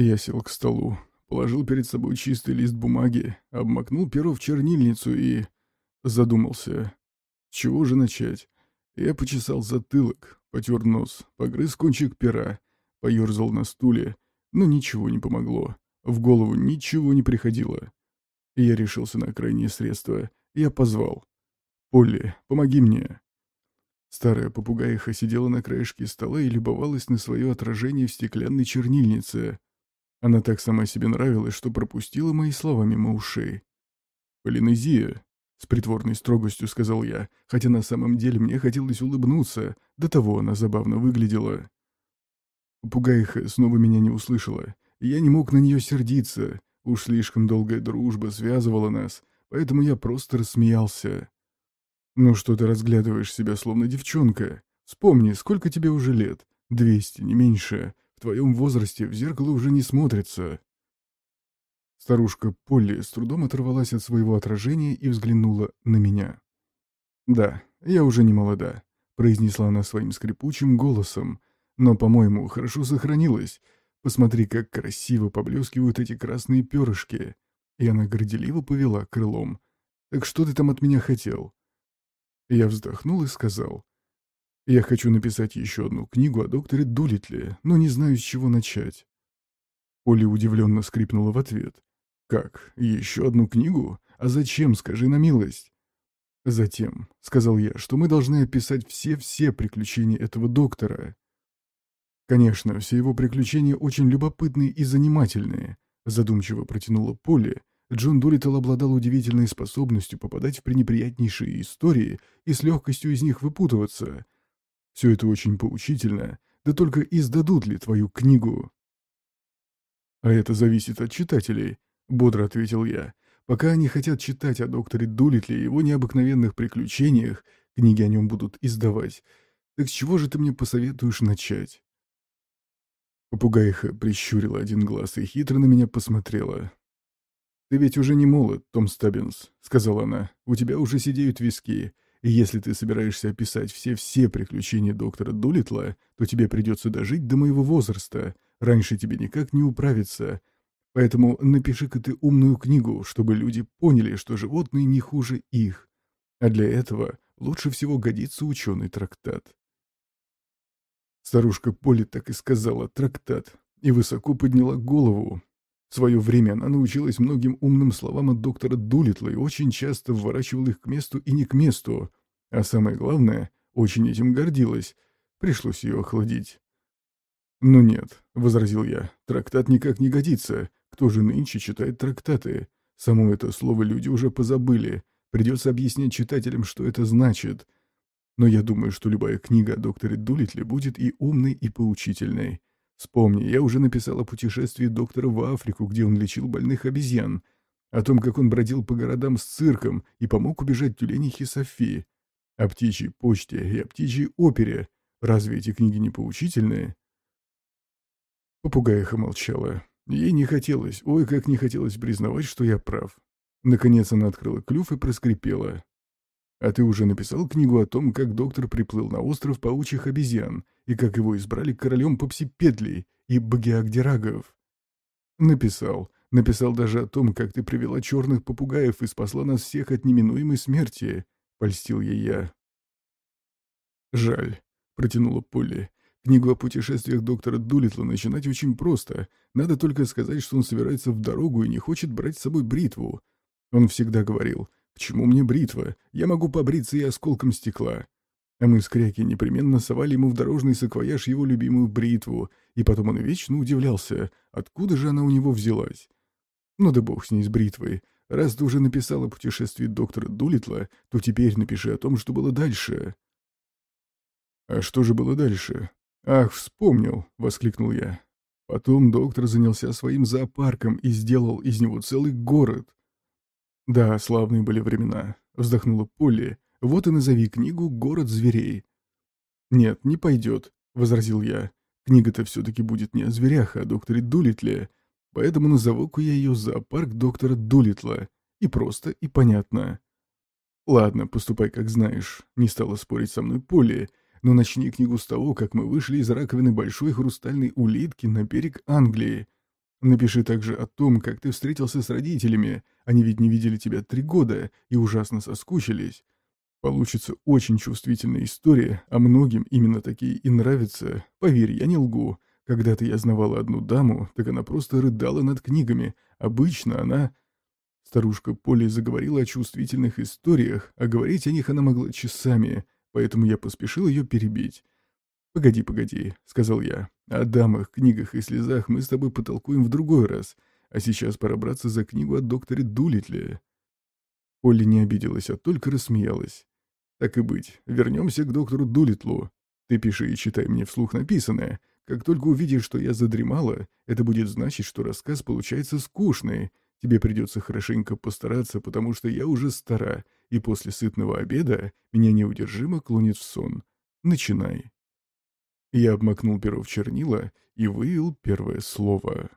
Я сел к столу, положил перед собой чистый лист бумаги, обмакнул перо в чернильницу и... задумался. Чего же начать? Я почесал затылок, потер нос, погрыз кончик пера, поерзал на стуле, но ничего не помогло. В голову ничего не приходило. Я решился на крайнее средство. Я позвал. «Полли, помоги мне!» Старая попугаиха сидела на краешке стола и любовалась на свое отражение в стеклянной чернильнице. Она так сама себе нравилась, что пропустила мои слова мимо ушей. «Полинезия», — с притворной строгостью сказал я, хотя на самом деле мне хотелось улыбнуться, до того она забавно выглядела. Попугаиха снова меня не услышала. Я не мог на нее сердиться, уж слишком долгая дружба связывала нас, поэтому я просто рассмеялся. «Ну что ты разглядываешь себя, словно девчонка? Вспомни, сколько тебе уже лет? Двести, не меньше. В твоем возрасте в зеркало уже не смотрится». Старушка Полли с трудом оторвалась от своего отражения и взглянула на меня. «Да, я уже не молода», — произнесла она своим скрипучим голосом, «но, по-моему, хорошо сохранилась. Посмотри, как красиво поблескивают эти красные перышки». И она горделиво повела крылом. «Так что ты там от меня хотел?» Я вздохнул и сказал. «Я хочу написать еще одну книгу о докторе Дулитле, но не знаю, с чего начать». Оля удивленно скрипнула в ответ. «Как? Еще одну книгу? А зачем, скажи на милость?» «Затем», — сказал я, — «что мы должны описать все-все приключения этого доктора». «Конечно, все его приключения очень любопытные и занимательные», — задумчиво протянула Поле, Джон Дулиттл обладал удивительной способностью попадать в пренеприятнейшие истории и с легкостью из них выпутываться. Все это очень поучительно, да только издадут ли твою книгу? «А это зависит от читателей», — бодро ответил я. «Пока они хотят читать о докторе Дулитле и его необыкновенных приключениях, книги о нем будут издавать. Так с чего же ты мне посоветуешь начать?» Попугайха прищурила один глаз и хитро на меня посмотрела. «Ты ведь уже не молод, Том Стаббинс», — сказала она. «У тебя уже сидеют виски, и если ты собираешься описать все-все приключения доктора Дулитла, то тебе придется дожить до моего возраста. Раньше тебе никак не управиться. Поэтому напиши-ка ты умную книгу, чтобы люди поняли, что животные не хуже их. А для этого лучше всего годится ученый трактат». Старушка Поли так и сказала «трактат» и высоко подняла голову, в свое время она научилась многим умным словам от доктора Дулитла и очень часто вворачивала их к месту и не к месту. А самое главное, очень этим гордилась. Пришлось ее охладить. «Ну нет», — возразил я, — «трактат никак не годится. Кто же нынче читает трактаты? Само это слово люди уже позабыли. Придется объяснять читателям, что это значит. Но я думаю, что любая книга о докторе Дулитле будет и умной, и поучительной. Вспомни, я уже написал о путешествии доктора в Африку, где он лечил больных обезьян, о том, как он бродил по городам с цирком и помог убежать тюленихе Софии, о птичьей почте и о птичьей опере. Разве эти книги не поучительные? Попугаиха молчала. Ей не хотелось, ой, как не хотелось признавать, что я прав. Наконец она открыла клюв и проскрипела. А ты уже написал книгу о том, как доктор приплыл на остров паучьих обезьян и как его избрали королем Попсипетлей и Багиагдирагов? Написал. Написал даже о том, как ты привела черных попугаев и спасла нас всех от неминуемой смерти. Польстил ей я. Жаль, протянула Полли. Книгу о путешествиях доктора Дулитла начинать очень просто. Надо только сказать, что он собирается в дорогу и не хочет брать с собой бритву. Он всегда говорил, чему мне бритва? Я могу побриться и осколком стекла. А мы с Кряки непременно совали ему в дорожный саквояж его любимую бритву, и потом он вечно удивлялся, откуда же она у него взялась. Ну да бог с ней с бритвой. Раз ты уже написал о путешествии доктора Дулитла, то теперь напиши о том, что было дальше. А что же было дальше? Ах, вспомнил, воскликнул я. Потом доктор занялся своим зоопарком и сделал из него целый город. «Да, славные были времена», — вздохнула Полли. «Вот и назови книгу «Город зверей». «Нет, не пойдет», — возразил я. «Книга-то все-таки будет не о зверях, а о докторе Дулитле, поэтому назову-ка я ее «Зоопарк доктора Дулитла». И просто, и понятно». «Ладно, поступай как знаешь», — не стала спорить со мной Полли, «но начни книгу с того, как мы вышли из раковины большой хрустальной улитки на берег Англии. Напиши также о том, как ты встретился с родителями. Они ведь не видели тебя три года и ужасно соскучились. Получится очень чувствительная история, а многим именно такие и нравятся. Поверь, я не лгу. Когда-то я знавала одну даму, так она просто рыдала над книгами. Обычно она... Старушка Полли заговорила о чувствительных историях, а говорить о них она могла часами, поэтому я поспешил ее перебить. «Погоди, погоди», — сказал я. «О дамах, книгах и слезах мы с тобой потолкуем в другой раз, а сейчас пора браться за книгу от доктора Дулитля». Полли не обиделась, а только рассмеялась. «Так и быть, вернемся к доктору Дулитлу. Ты пиши и читай мне вслух написанное. Как только увидишь, что я задремала, это будет значить, что рассказ получается скучный. Тебе придется хорошенько постараться, потому что я уже стара, и после сытного обеда меня неудержимо клонит в сон. Начинай». Я обмакнул перо в чернила и вывел первое слово.